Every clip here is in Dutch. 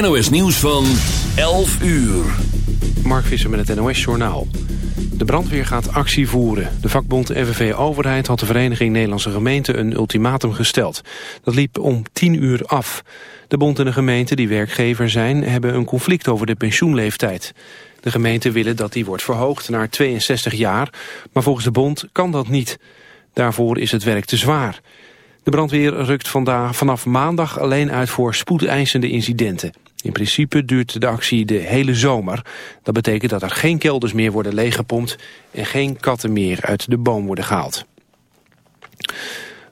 NOS nieuws van 11 uur. Mark Visser met het NOS Journaal. De brandweer gaat actie voeren. De vakbond FNV Overheid had de Vereniging Nederlandse Gemeenten een ultimatum gesteld. Dat liep om 10 uur af. De bond en de gemeente die werkgever zijn hebben een conflict over de pensioenleeftijd. De gemeenten willen dat die wordt verhoogd naar 62 jaar, maar volgens de bond kan dat niet. Daarvoor is het werk te zwaar. De brandweer rukt vandaag, vanaf maandag alleen uit voor spoedeisende incidenten. In principe duurt de actie de hele zomer. Dat betekent dat er geen kelders meer worden leeggepompt... en geen katten meer uit de boom worden gehaald.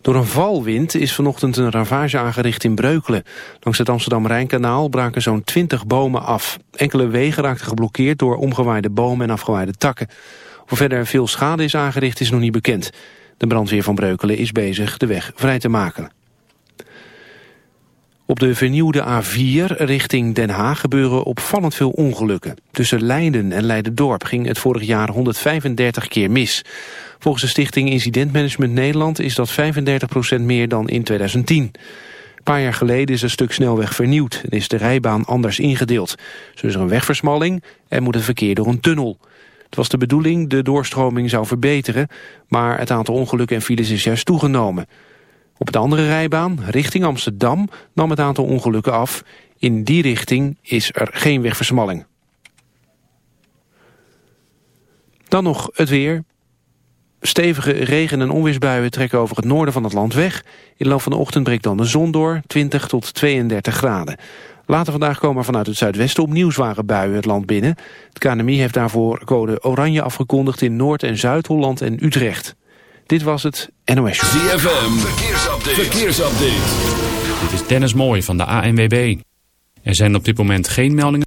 Door een valwind is vanochtend een ravage aangericht in Breukelen. Langs het Amsterdam-Rijnkanaal braken zo'n 20 bomen af. Enkele wegen raakten geblokkeerd door omgewaaide bomen en afgewaaide takken. Of verder veel schade is aangericht is nog niet bekend. De brandweer van Breukelen is bezig de weg vrij te maken. Op de vernieuwde A4 richting Den Haag gebeuren opvallend veel ongelukken. Tussen Leiden en Leiden-Dorp ging het vorig jaar 135 keer mis. Volgens de stichting Incident Management Nederland is dat 35% meer dan in 2010. Een paar jaar geleden is een stuk snelweg vernieuwd en is de rijbaan anders ingedeeld. Zo is er een wegversmalling en moet het verkeer door een tunnel. Het was de bedoeling de doorstroming zou verbeteren, maar het aantal ongelukken en files is juist toegenomen. Op de andere rijbaan, richting Amsterdam, nam het aantal ongelukken af. In die richting is er geen wegversmalling. Dan nog het weer. Stevige regen- en onweersbuien trekken over het noorden van het land weg. In de loop van de ochtend breekt dan de zon door, 20 tot 32 graden. Later vandaag komen vanuit het zuidwesten opnieuw zware buien het land binnen. Het KNMI heeft daarvoor code oranje afgekondigd in Noord- en Zuid-Holland en Utrecht. Dit was het NOS. ZFM, verkeersupdate. verkeersupdate. Dit is Dennis Mooij van de ANWB. Er zijn op dit moment geen meldingen.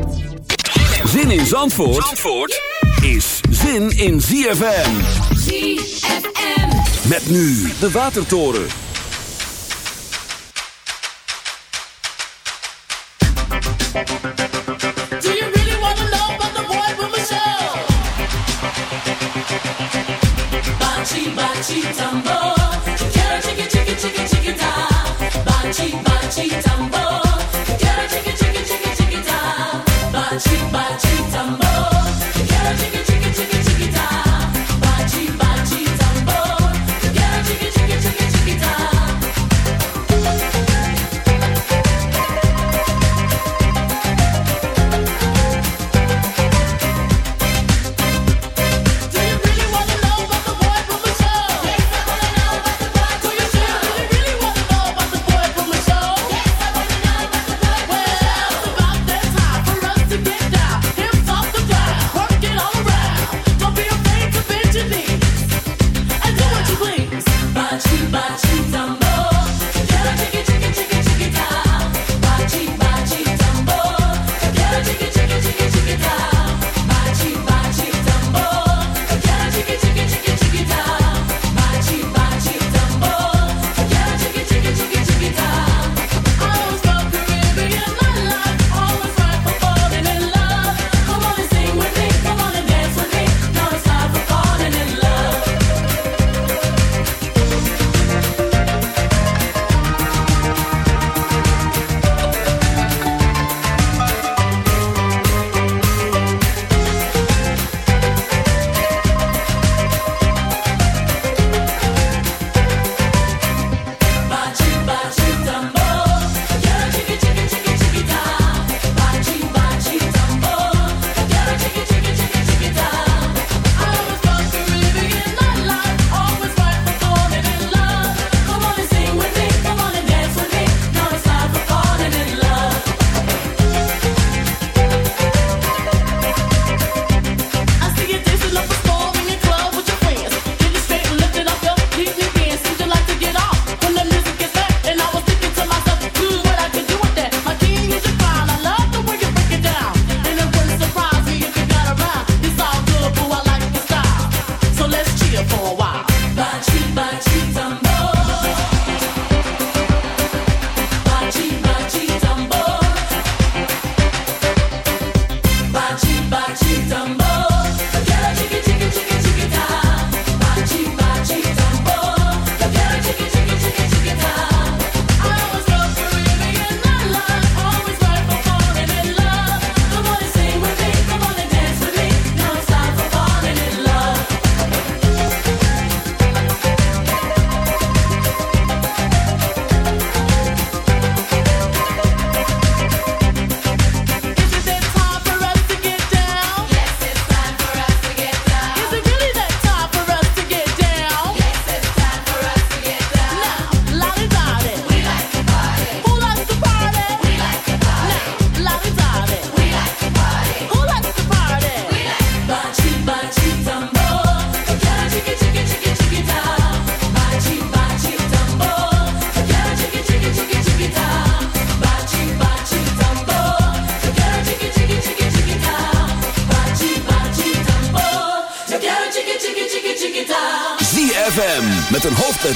Zin in Zandvoort, Zandvoort is zin in ZFM. ZFM. Met nu de Watertoren. Bachi, bachi, tambo.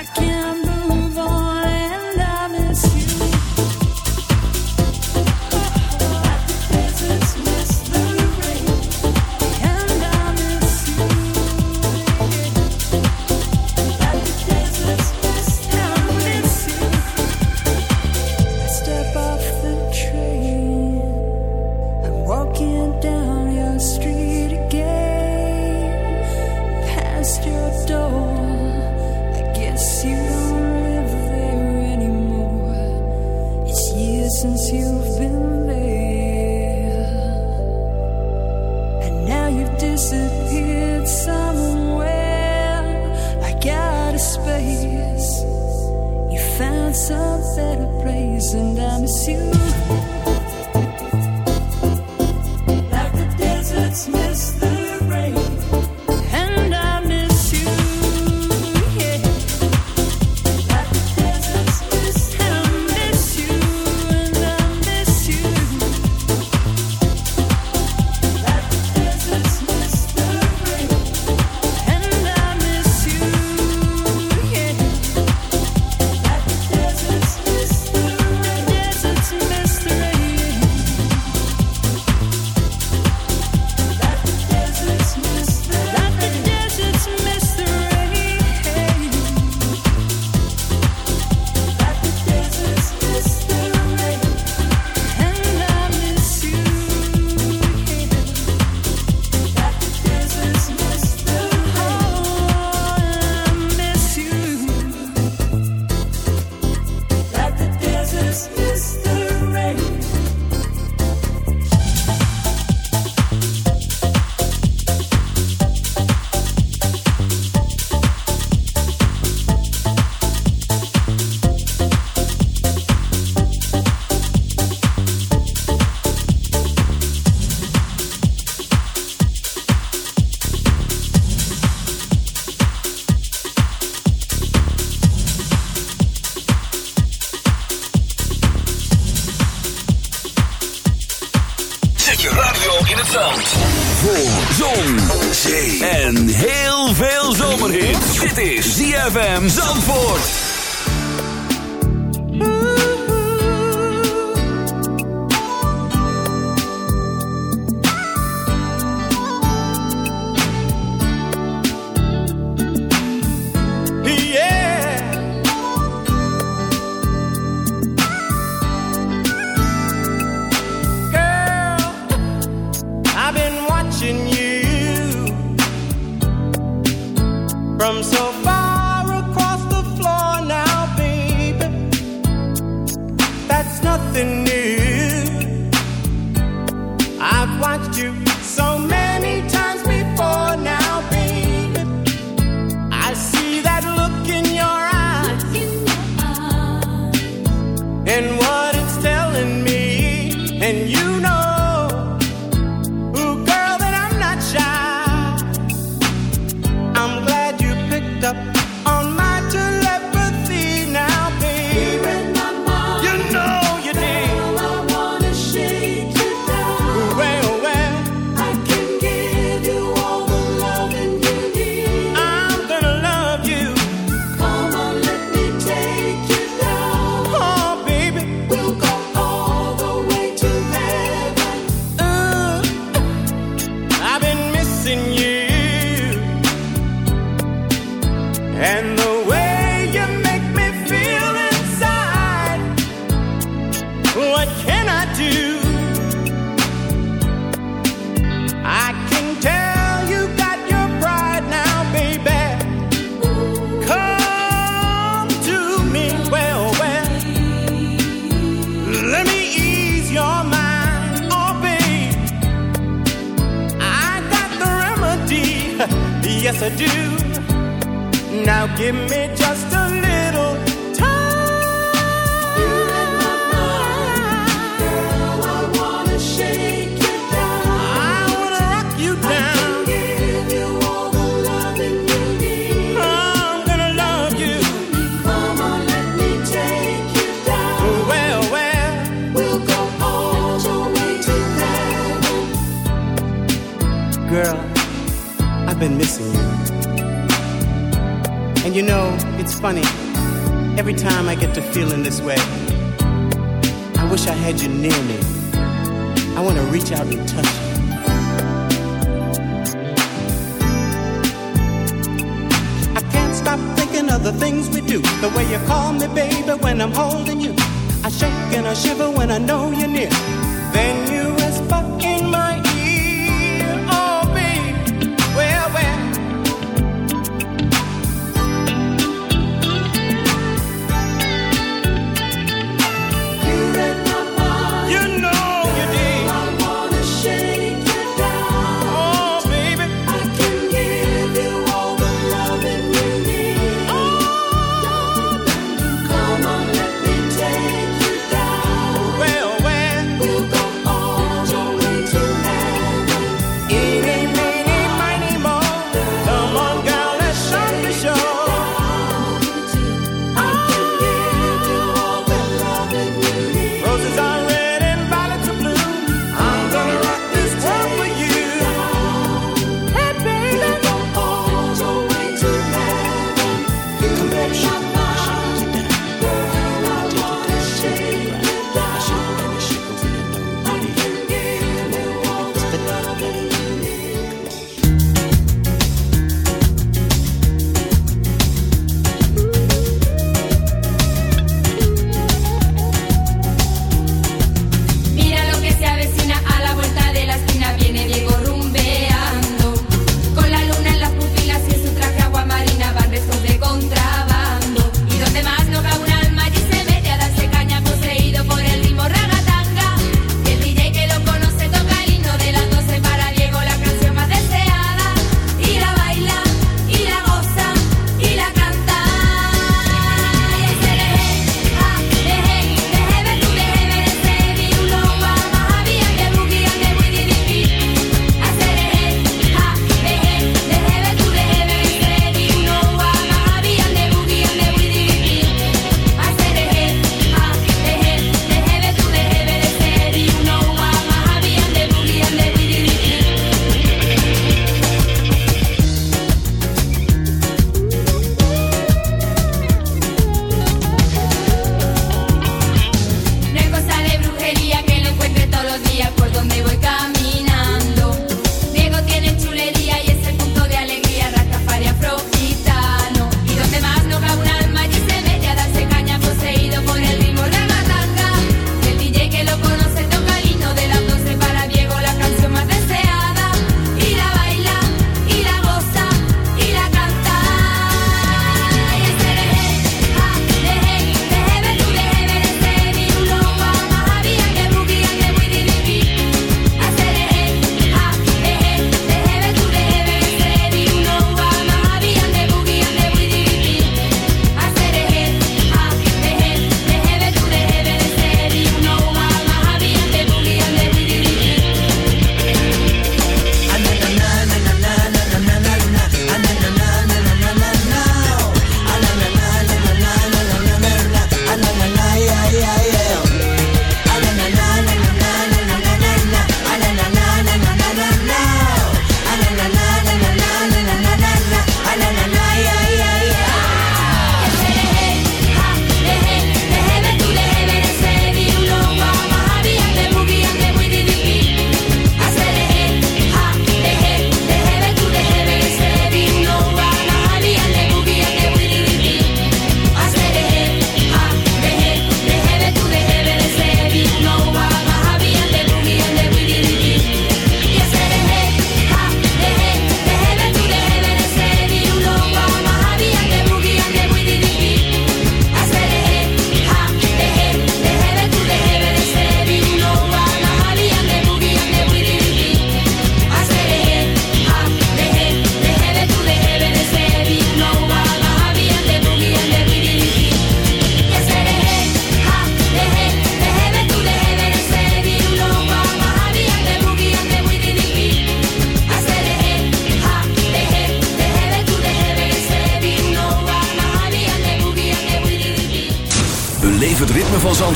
I can't